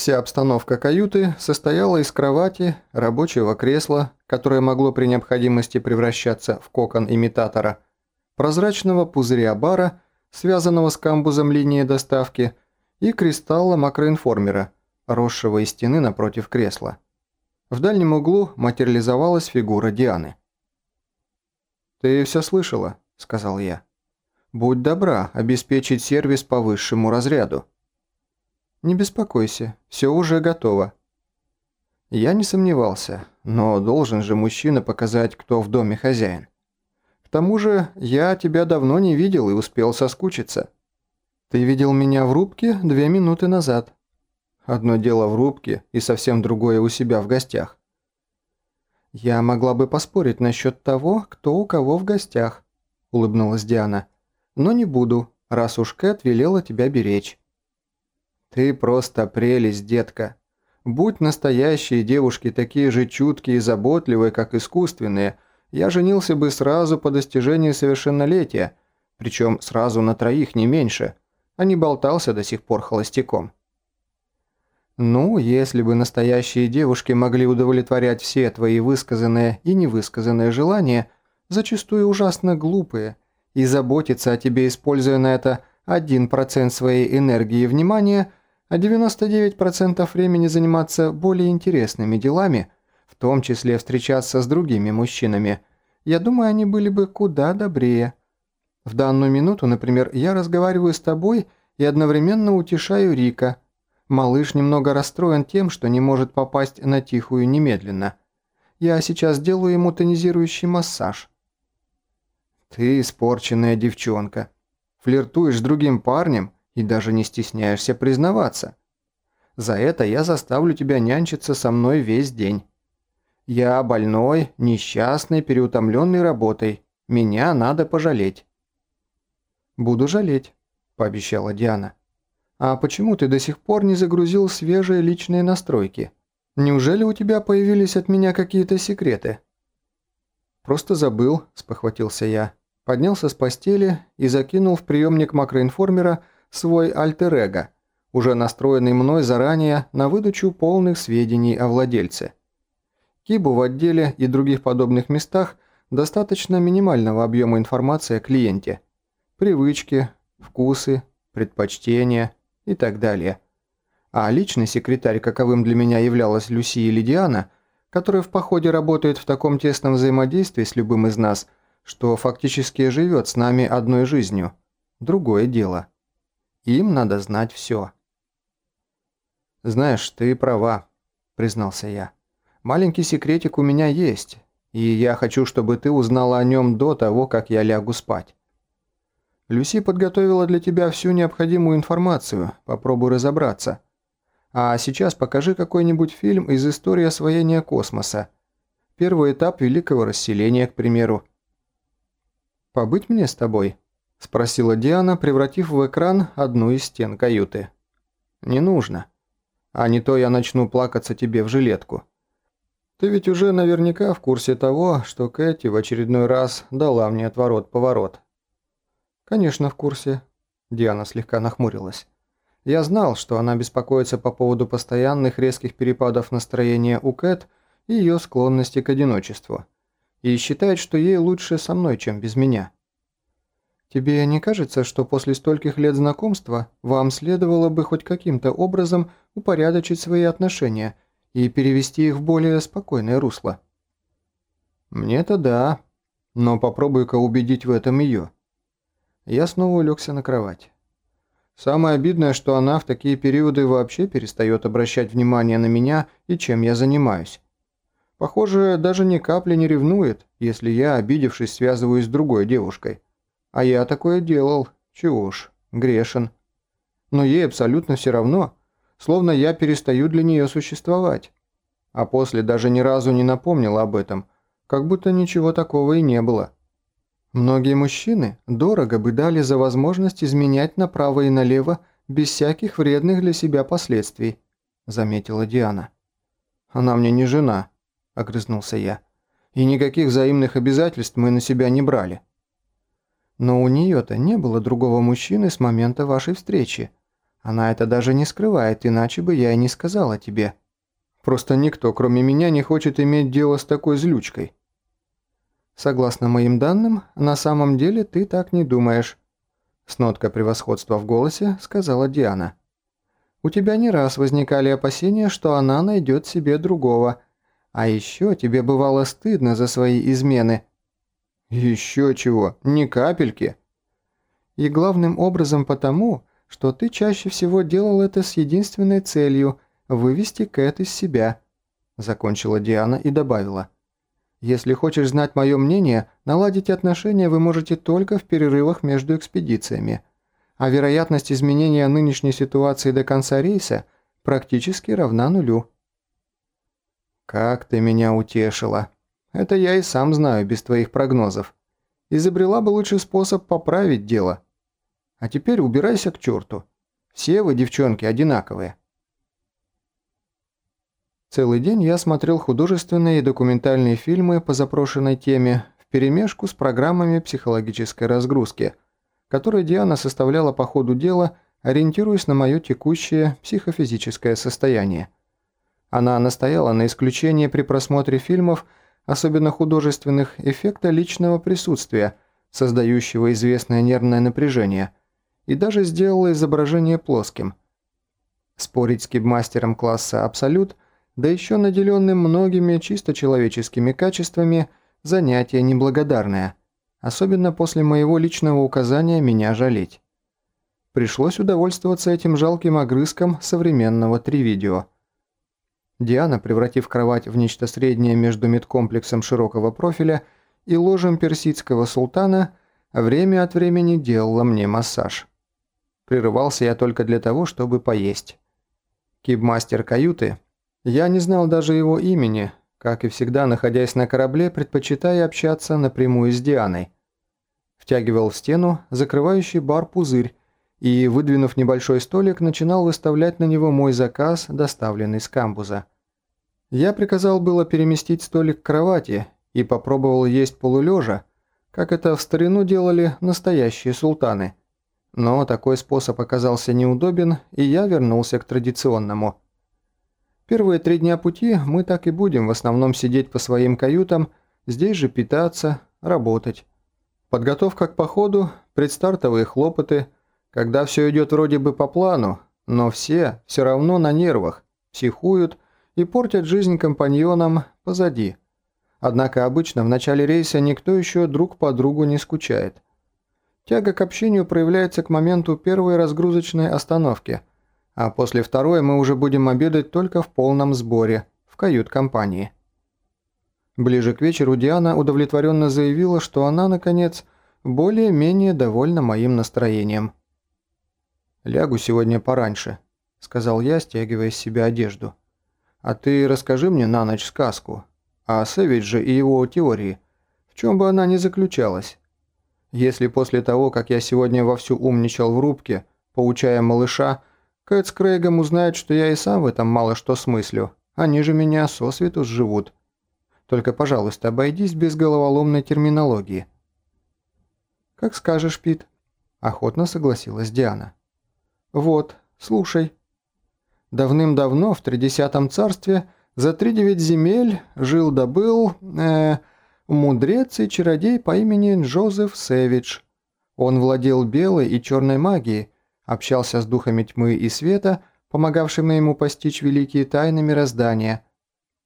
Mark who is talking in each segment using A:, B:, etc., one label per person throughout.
A: Вся обстановка каюты состояла из кровати, рабочего кресла, которое могло при необходимости превращаться в кокон имитатора, прозрачного пузыря бара, связанного с камбузом линии доставки, и кристалла макроинформера, росшего из стены напротив кресла. В дальнем углу материализовалась фигура Дианы. «Ты все слышала», – сказал я. «Будь добра обеспечить сервис по высшему разряду». «Не беспокойся, все уже готово». Я не сомневался, но должен же мужчина показать, кто в доме хозяин. К тому же я тебя давно не видел и успел соскучиться. Ты видел меня в рубке две минуты назад. Одно дело в рубке и совсем другое у себя в гостях. «Я могла бы поспорить насчет того, кто у кого в гостях», – улыбнулась Диана. «Но не буду, раз уж Кэт велела тебя беречь». «Ты просто прелесть, детка. Будь настоящие девушки такие же чуткие и заботливые, как искусственные, я женился бы сразу по достижении совершеннолетия, причем сразу на троих не меньше, а не болтался до сих пор холостяком». «Ну, если бы настоящие девушки могли удовлетворять все твои высказанные и невысказанные желания, зачастую ужасно глупые, и заботиться о тебе, используя на это 1% своей энергии и внимания – а 99% времени заниматься более интересными делами, в том числе встречаться с другими мужчинами, я думаю, они были бы куда добрее. В данную минуту, например, я разговариваю с тобой и одновременно утешаю Рика. Малыш немного расстроен тем, что не может попасть на тихую немедленно. Я сейчас делаю ему тонизирующий массаж. Ты испорченная девчонка. Флиртуешь с другим парнем – и даже не стесняешься признаваться. За это я заставлю тебя нянчиться со мной весь день. Я больной, несчастный, переутомленный работой. Меня надо пожалеть». «Буду жалеть», – пообещала Диана. «А почему ты до сих пор не загрузил свежие личные настройки? Неужели у тебя появились от меня какие-то секреты?» «Просто забыл», – спохватился я. Поднялся с постели и закинул в приемник макроинформера свой альтер-эго, уже настроенный мной заранее на выдачу полных сведений о владельце. Кибу в отделе и других подобных местах достаточно минимального объема информации о клиенте. Привычки, вкусы, предпочтения и так далее. А личный секретарь, каковым для меня являлась Люси или Диана, которая в походе работает в таком тесном взаимодействии с любым из нас, что фактически живет с нами одной жизнью. Другое дело. Им надо знать все. «Знаешь, ты права», – признался я. «Маленький секретик у меня есть, и я хочу, чтобы ты узнала о нем до того, как я лягу спать. Люси подготовила для тебя всю необходимую информацию, попробуй разобраться. А сейчас покажи какой-нибудь фильм из истории освоения космоса. Первый этап великого расселения, к примеру. Побыть мне с тобой?» – спросила Диана, превратив в экран одну из стен каюты. «Не нужно. А не то я начну плакаться тебе в жилетку. Ты ведь уже наверняка в курсе того, что Кэти в очередной раз дала мне отворот-поворот». «Конечно, в курсе», – Диана слегка нахмурилась. «Я знал, что она беспокоится по поводу постоянных резких перепадов настроения у Кэт и ее склонности к одиночеству, и считает, что ей лучше со мной, чем без меня». Тебе не кажется, что после стольких лет знакомства вам следовало бы хоть каким-то образом упорядочить свои отношения и перевести их в более спокойное русло? Мне-то да, но попробуй-ка убедить в этом ее. Я снова улегся на кровать. Самое обидное, что она в такие периоды вообще перестает обращать внимание на меня и чем я занимаюсь. Похоже, даже ни капли не ревнует, если я, обидевшись, связываюсь с другой девушкой. А я такое делал. Чего уж, грешен. Но ей абсолютно все равно, словно я перестаю для нее существовать. А после даже ни разу не напомнил об этом, как будто ничего такого и не было. Многие мужчины дорого бы дали за возможность изменять направо и налево без всяких вредных для себя последствий, заметила Диана. Она мне не жена, огрызнулся я. И никаких взаимных обязательств мы на себя не брали. Но у нее-то не было другого мужчины с момента вашей встречи. Она это даже не скрывает, иначе бы я и не сказала тебе. Просто никто, кроме меня, не хочет иметь дело с такой злючкой. Согласно моим данным, на самом деле ты так не думаешь. С ноткой превосходства в голосе сказала Диана. У тебя не раз возникали опасения, что она найдет себе другого. А еще тебе бывало стыдно за свои измены. Еще чего, ни капельки. И главным образом потому, что ты чаще всего делал это с единственной целью – вывести Кэт из себя», – закончила Диана и добавила. «Если хочешь знать мое мнение, наладить отношения вы можете только в перерывах между экспедициями, а вероятность изменения нынешней ситуации до конца рейса практически равна нулю». «Как ты меня утешила. Это я и сам знаю без твоих прогнозов. Изобрела бы лучший способ поправить дело». А теперь убирайся к черту. Все вы, девчонки, одинаковые. Целый день я смотрел художественные и документальные фильмы по запрошенной теме вперемешку с программами психологической разгрузки, которые Диана составляла по ходу дела, ориентируясь на мое текущее психофизическое состояние. Она настояла на исключении при просмотре фильмов, особенно художественных, эффекта личного присутствия, создающего известное нервное напряжение – и даже сделала изображение плоским. Спорить с кибмастером класса «Абсолют», да еще наделенным многими чисто человеческими качествами, занятие неблагодарное, особенно после моего личного указания меня жалеть. Пришлось удовольствоваться этим жалким огрызком современного три-видео. Диана, превратив кровать в нечто среднее между медкомплексом широкого профиля и ложем персидского султана, время от времени делала мне массаж. Прерывался я только для того, чтобы поесть. Кибмастер каюты. Я не знал даже его имени, как и всегда, находясь на корабле, предпочитая общаться напрямую с Дианой. Втягивал в стену закрывающий бар пузырь и, выдвинув небольшой столик, начинал выставлять на него мой заказ, доставленный с камбуза. Я приказал было переместить столик к кровати и попробовал есть полулежа, как это в старину делали настоящие султаны – но такой способ оказался неудобен, и я вернулся к традиционному. Первые три дня пути мы так и будем в основном сидеть по своим каютам, здесь же питаться, работать. Подготовка к походу, предстартовые хлопоты, когда все идет вроде бы по плану, но все все равно на нервах, психуют и портят жизнь компаньонам позади. Однако обычно в начале рейса никто еще друг по другу не скучает. Тяга к общению проявляется к моменту первой разгрузочной остановки, а после второй мы уже будем обедать только в полном сборе, в кают-компании. Ближе к вечеру Диана удовлетворенно заявила, что она, наконец, более-менее довольна моим настроением. «Лягу сегодня пораньше», — сказал я, стягивая с себя одежду. «А ты расскажи мне на ночь сказку о Сэвидже и его теории, в чем бы она ни заключалась». Если после того, как я сегодня вовсю умничал в рубке, поучая малыша, Кэт с Крейгом узнают, что я и сам в этом мало что смыслю, они же меня сосвету сживут. Только, пожалуйста, обойдись без головоломной терминологии. «Как скажешь, Пит», – охотно согласилась Диана. «Вот, слушай. Давным-давно в Тридесятом царстве за три девять земель жил-добыл... Э, Мудрец и чародей по имени Джозеф Сэвидж. Он владел белой и черной магией, общался с духами тьмы и света, помогавшими ему постичь великие тайны мироздания.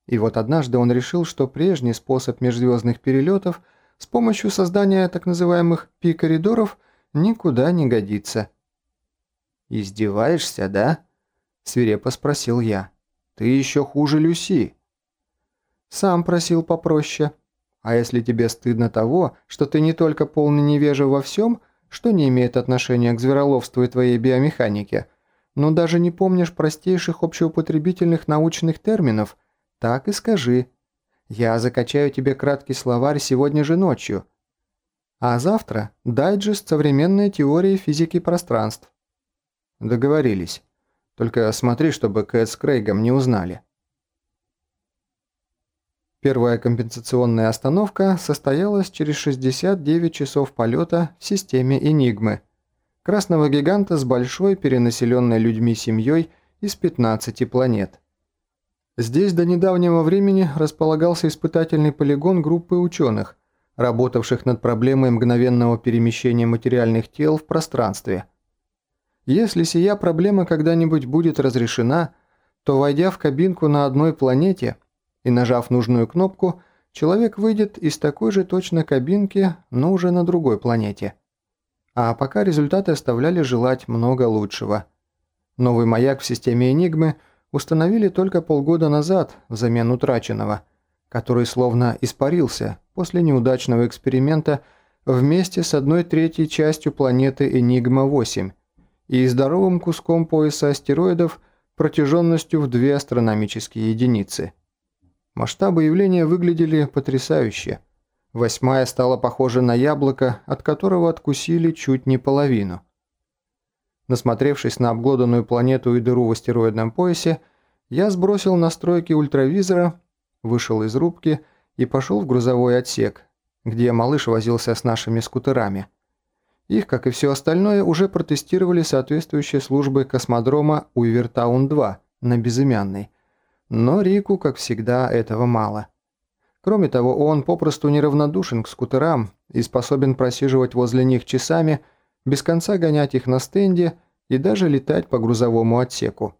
A: И вот однажды он решил, что прежний способ межзвездных перелетов с помощью создания так называемых пи-коридоров никуда не годится. «Издеваешься, да?» – свирепо спросил я. «Ты еще хуже Люси». «Сам просил попроще», а если тебе стыдно того, что ты не только полный невежа во всем, что не имеет отношения к звероловству и твоей биомеханике, но даже не помнишь простейших общеупотребительных научных терминов, так и скажи. Я закачаю тебе краткий словарь сегодня же ночью. А завтра дайджест современной теории физики пространств. Договорились. Только смотри, чтобы Кэт с Крейгом не узнали. Первая компенсационная остановка состоялась через 69 часов полета в системе «Энигмы». красного гиганта с большой перенаселенной людьми семьей из 15 планет. Здесь до недавнего времени располагался испытательный полигон группы ученых, работавших над проблемой мгновенного перемещения материальных тел в пространстве. Если сия проблема когда-нибудь будет разрешена, то, войдя в кабинку на одной планете и нажав нужную кнопку, человек выйдет из такой же точно кабинки, но уже на другой планете. А пока результаты оставляли желать много лучшего. Новый маяк в системе Энигмы – установили только полгода назад взамен утраченного, который словно испарился после неудачного эксперимента вместе с одной третьей частью планеты Энигма-8 и здоровым куском пояса астероидов протяженностью в две астрономические единицы. Масштабы явления выглядели потрясающе. Восьмая стала похожа на яблоко, от которого откусили чуть не половину – Насмотревшись на обглоданную планету и дыру в астероидном поясе, я сбросил настройки ультравизора, вышел из рубки и пошел в грузовой отсек, где малыш возился с нашими скутерами. Их, как и все остальное, уже протестировали соответствующие службы космодрома Уивертаун-2 на Безымянной. Но Рику, как всегда, этого мало. Кроме того, он попросту неравнодушен к скутерам и способен просиживать возле них часами – без конца гонять их на стенде и даже летать по грузовому отсеку.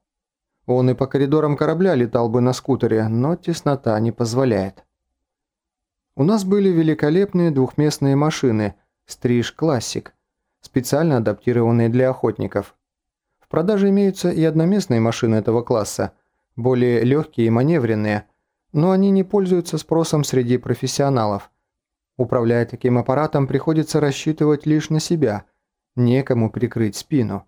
A: Он и по коридорам корабля летал бы на скутере, но теснота не позволяет. У нас были великолепные двухместные машины «Стриж Классик», специально адаптированные для охотников. В продаже имеются и одноместные машины этого класса, более легкие и маневренные, но они не пользуются спросом среди профессионалов. Управляя таким аппаратом, приходится рассчитывать лишь на себя – некому прикрыть спину.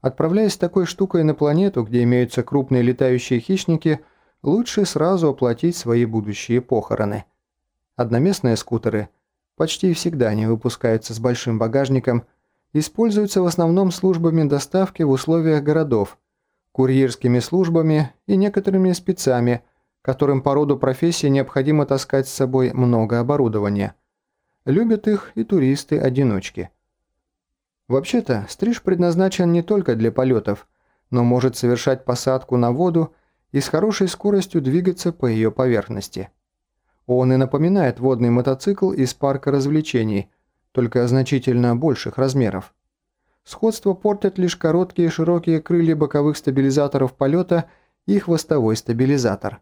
A: Отправляясь такой штукой на планету, где имеются крупные летающие хищники, лучше сразу оплатить свои будущие похороны. Одноместные скутеры почти всегда не выпускаются с большим багажником, используются в основном службами доставки в условиях городов, курьерскими службами и некоторыми спецами, которым по роду профессии необходимо таскать с собой много оборудования. Любят их и туристы-одиночки. Вообще-то, стриж предназначен не только для полетов, но может совершать посадку на воду и с хорошей скоростью двигаться по ее поверхности. Он и напоминает водный мотоцикл из парка развлечений, только значительно больших размеров. Сходство портят лишь короткие широкие крылья боковых стабилизаторов полета и хвостовой стабилизатор.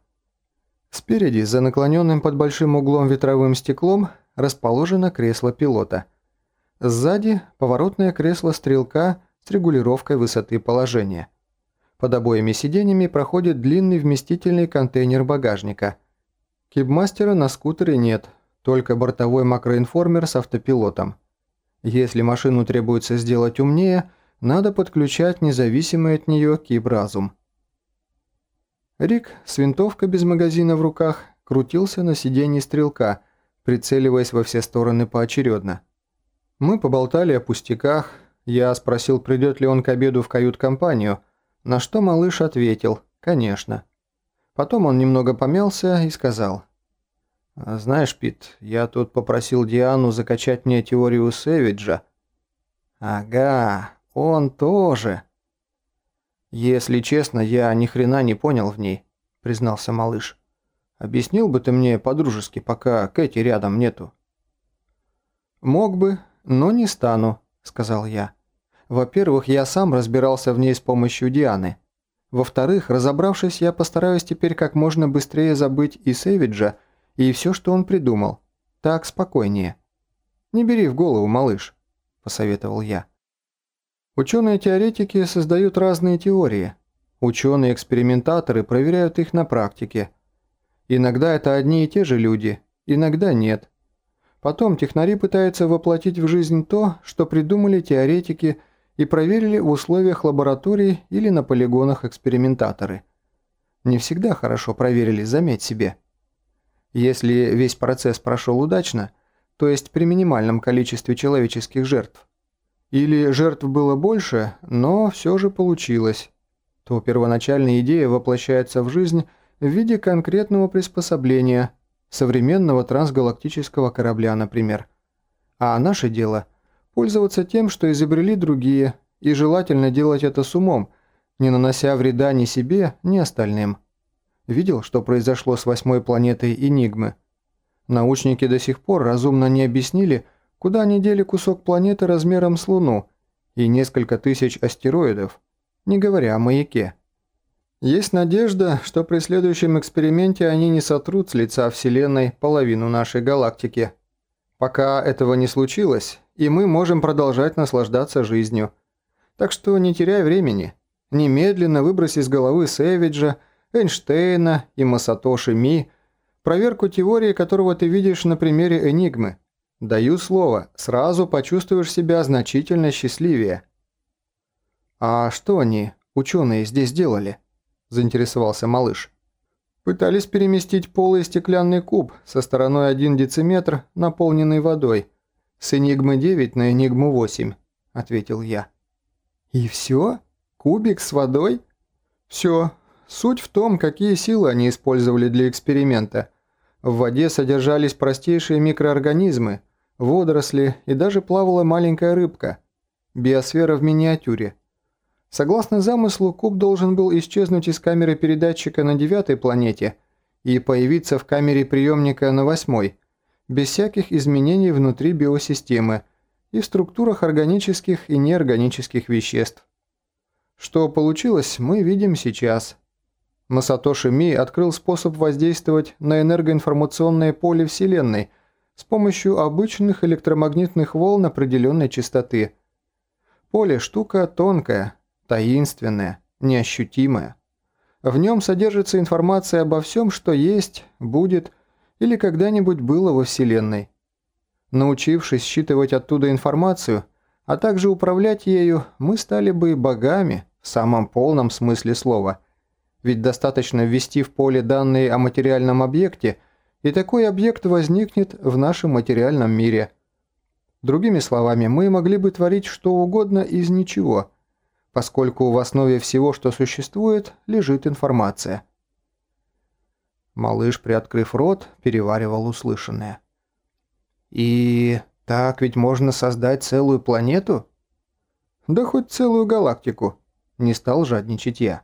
A: Спереди, за наклоненным под большим углом ветровым стеклом, расположено кресло пилота – Сзади поворотное кресло стрелка с регулировкой высоты положения. Под обоими сиденьями проходит длинный вместительный контейнер багажника. Кибмастера на скутере нет, только бортовой макроинформер с автопилотом. Если машину требуется сделать умнее, надо подключать независимый от нее кибразум. Рик с винтовкой без магазина в руках крутился на сиденье стрелка, прицеливаясь во все стороны поочередно. Мы поболтали о пустяках. Я спросил, придет ли он к обеду в кают-компанию, на что малыш ответил «конечно». Потом он немного помялся и сказал «Знаешь, Пит, я тут попросил Диану закачать мне теорию Сэвиджа». «Ага, он тоже». «Если честно, я ни хрена не понял в ней», — признался малыш. «Объяснил бы ты мне по-дружески, пока Кэти рядом нету». «Мог бы, «Но не стану», – сказал я. «Во-первых, я сам разбирался в ней с помощью Дианы. Во-вторых, разобравшись, я постараюсь теперь как можно быстрее забыть и Сэвиджа, и все, что он придумал. Так спокойнее». «Не бери в голову, малыш», – посоветовал я. Ученые-теоретики создают разные теории. Ученые-экспериментаторы проверяют их на практике. Иногда это одни и те же люди, иногда нет. Потом технари пытаются воплотить в жизнь то, что придумали теоретики и проверили в условиях лабораторий или на полигонах экспериментаторы. Не всегда хорошо проверили, заметь себе. Если весь процесс прошел удачно, то есть при минимальном количестве человеческих жертв, или жертв было больше, но все же получилось, то первоначальная идея воплощается в жизнь в виде конкретного приспособления – современного трансгалактического корабля, например. А наше дело Пользоваться тем, что изобрели другие, и желательно делать это с умом, не нанося вреда ни себе, ни остальным. Видел, что произошло с восьмой планетой Энигмы? Научники до сих пор разумно не объяснили, куда они дели кусок планеты размером с Луну и несколько тысяч астероидов, не говоря о маяке. Есть надежда, что при следующем эксперименте они не сотрут с лица Вселенной половину нашей галактики. Пока этого не случилось, и мы можем продолжать наслаждаться жизнью. Так что не теряй времени. Немедленно выбрось из головы Сэвиджа, Эйнштейна и Масатоши Ми, проверку теории которого ты видишь на примере Энигмы. Даю слово, сразу почувствуешь себя значительно счастливее. «А что они, ученые, здесь делали?» – заинтересовался малыш. «Пытались переместить полый стеклянный куб со стороной 1 дециметр, наполненный водой, с Энигмы 9 на Энигму 8», – ответил я. «И все? Кубик с водой?» «Все. Суть в том, какие силы они использовали для эксперимента. В воде содержались простейшие микроорганизмы, водоросли и даже плавала маленькая рыбка. Биосфера в миниатюре. Согласно замыслу, куб должен был исчезнуть из камеры передатчика на девятой планете и появиться в камере приемника на восьмой, без всяких изменений внутри биосистемы и в структурах органических и неорганических веществ. Что получилось, мы видим сейчас. Масатоши Ми открыл способ воздействовать на энергоинформационное поле Вселенной с помощью обычных электромагнитных волн определенной частоты. Поле – штука тонкая – таинственное, неощутимое. В нем содержится информация обо всем, что есть, будет или когда-нибудь было во Вселенной. Научившись считывать оттуда информацию, а также управлять ею, мы стали бы богами в самом полном смысле слова. Ведь достаточно ввести в поле данные о материальном объекте, и такой объект возникнет в нашем материальном мире. Другими словами, мы могли бы творить что угодно из ничего – поскольку в основе всего, что существует, лежит информация. Малыш, приоткрыв рот, переваривал услышанное. «И так ведь можно создать целую планету?» «Да хоть целую галактику», – не стал жадничать я.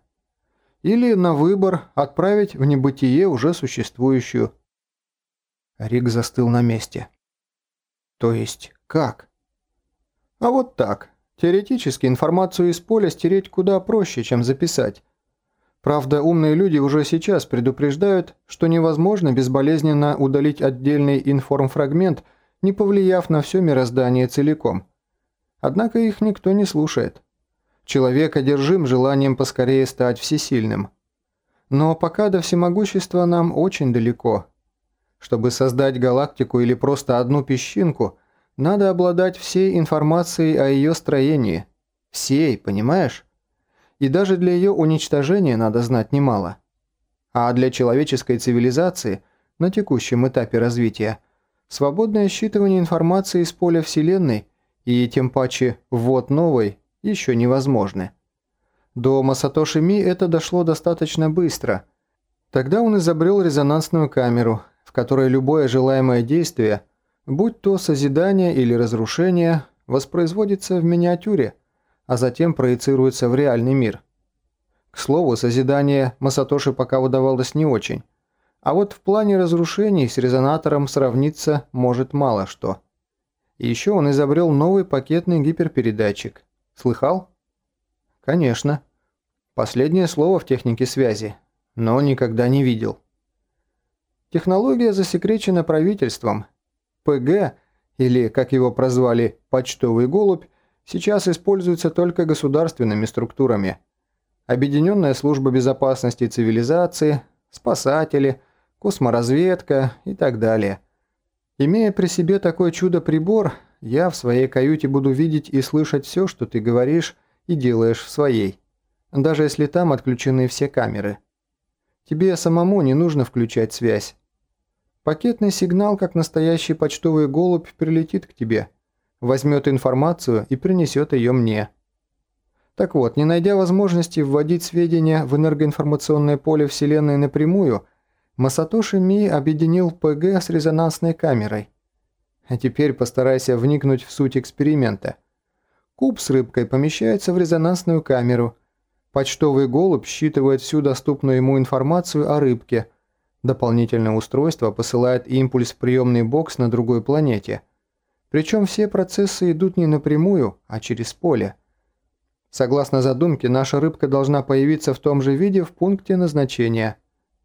A: «Или на выбор отправить в небытие уже существующую». Рик застыл на месте. «То есть как?» «А вот так», Теоретически информацию из поля стереть куда проще, чем записать. Правда, умные люди уже сейчас предупреждают, что невозможно безболезненно удалить отдельный информфрагмент, не повлияв на все мироздание целиком. Однако их никто не слушает. Человек одержим желанием поскорее стать всесильным. Но пока до всемогущества нам очень далеко. Чтобы создать галактику или просто одну песчинку – надо обладать всей информацией о ее строении. Всей, понимаешь? И даже для ее уничтожения надо знать немало. А для человеческой цивилизации на текущем этапе развития свободное считывание информации из поля Вселенной и тем паче ввод новой еще невозможны. До Масатоши Ми это дошло достаточно быстро. Тогда он изобрел резонансную камеру, в которой любое желаемое действие – будь то созидание или разрушение, воспроизводится в миниатюре, а затем проецируется в реальный мир. К слову, созидание Масатоши пока удавалось не очень, а вот в плане разрушений с резонатором сравниться может мало что. Еще он изобрел новый пакетный гиперпередатчик. Слыхал? Конечно. Последнее слово в технике связи, но никогда не видел. Технология засекречена правительством – ПГ, или, как его прозвали, «почтовый голубь», сейчас используется только государственными структурами. Объединенная служба безопасности цивилизации, спасатели, косморазведка и так далее. Имея при себе такой чудо-прибор, я в своей каюте буду видеть и слышать все, что ты говоришь и делаешь в своей, даже если там отключены все камеры. Тебе самому не нужно включать связь. Пакетный сигнал, как настоящий почтовый голубь, прилетит к тебе, возьмет информацию и принесет ее мне. Так вот, не найдя возможности вводить сведения в энергоинформационное поле Вселенной напрямую, Масатоши Ми объединил ПГ с резонансной камерой. А теперь постарайся вникнуть в суть эксперимента. Куб с рыбкой помещается в резонансную камеру. Почтовый голубь считывает всю доступную ему информацию о рыбке. Дополнительное устройство посылает импульс в приемный бокс на другой планете. Причем все процессы идут не напрямую, а через поле. Согласно задумке, наша рыбка должна появиться в том же виде в пункте назначения.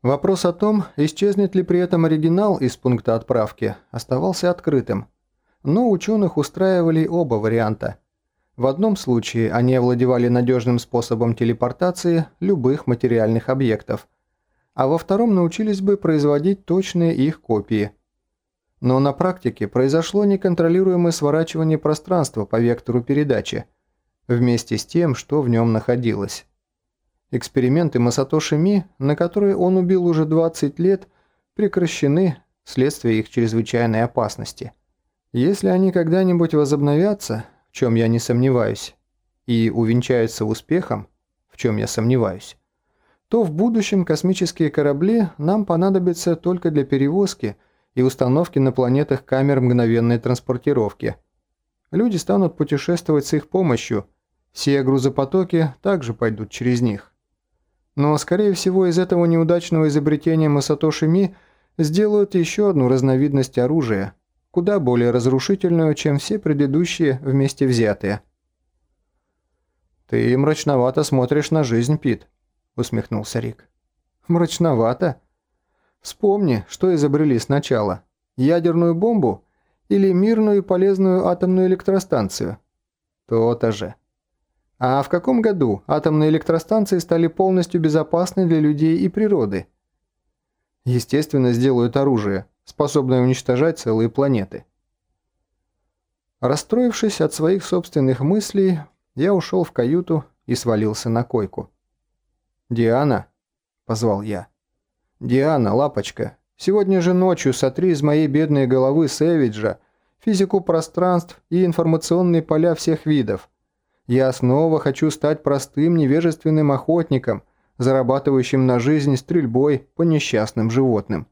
A: Вопрос о том, исчезнет ли при этом оригинал из пункта отправки, оставался открытым. Но ученых устраивали оба варианта. В одном случае они овладевали надежным способом телепортации любых материальных объектов, а во втором научились бы производить точные их копии. Но на практике произошло неконтролируемое сворачивание пространства по вектору передачи – вместе с тем, что в нем находилось. Эксперименты Масатоши Ми, на которые он убил уже 20 лет, прекращены вследствие их чрезвычайной опасности. Если они когда-нибудь возобновятся, в чем я не сомневаюсь, и увенчаются успехом, в чем я сомневаюсь, то в будущем космические корабли нам понадобятся только для перевозки и установки на планетах камер мгновенной транспортировки. Люди станут путешествовать с их помощью – все грузопотоки также пойдут через них. Но, скорее всего, из этого неудачного изобретения Масатоши Ми сделают еще одну разновидность оружия, куда более разрушительную, чем все предыдущие вместе взятые. «Ты мрачновато смотришь на жизнь, Пит», — усмехнулся Рик. «Мрачновато? Вспомни, что изобрели сначала. Ядерную бомбу или мирную и полезную атомную электростанцию? То-то же». А в каком году атомные электростанции стали полностью безопасны для людей и природы? Естественно, сделают оружие, способное уничтожать целые планеты. Расстроившись от своих собственных мыслей, я ушел в каюту и свалился на койку. «Диана?» – позвал я. «Диана, лапочка, сегодня же ночью сотри из моей бедной головы Сэвиджа, физику пространств и информационные поля всех видов. Я снова хочу стать простым невежественным охотником, зарабатывающим на жизнь стрельбой по несчастным животным.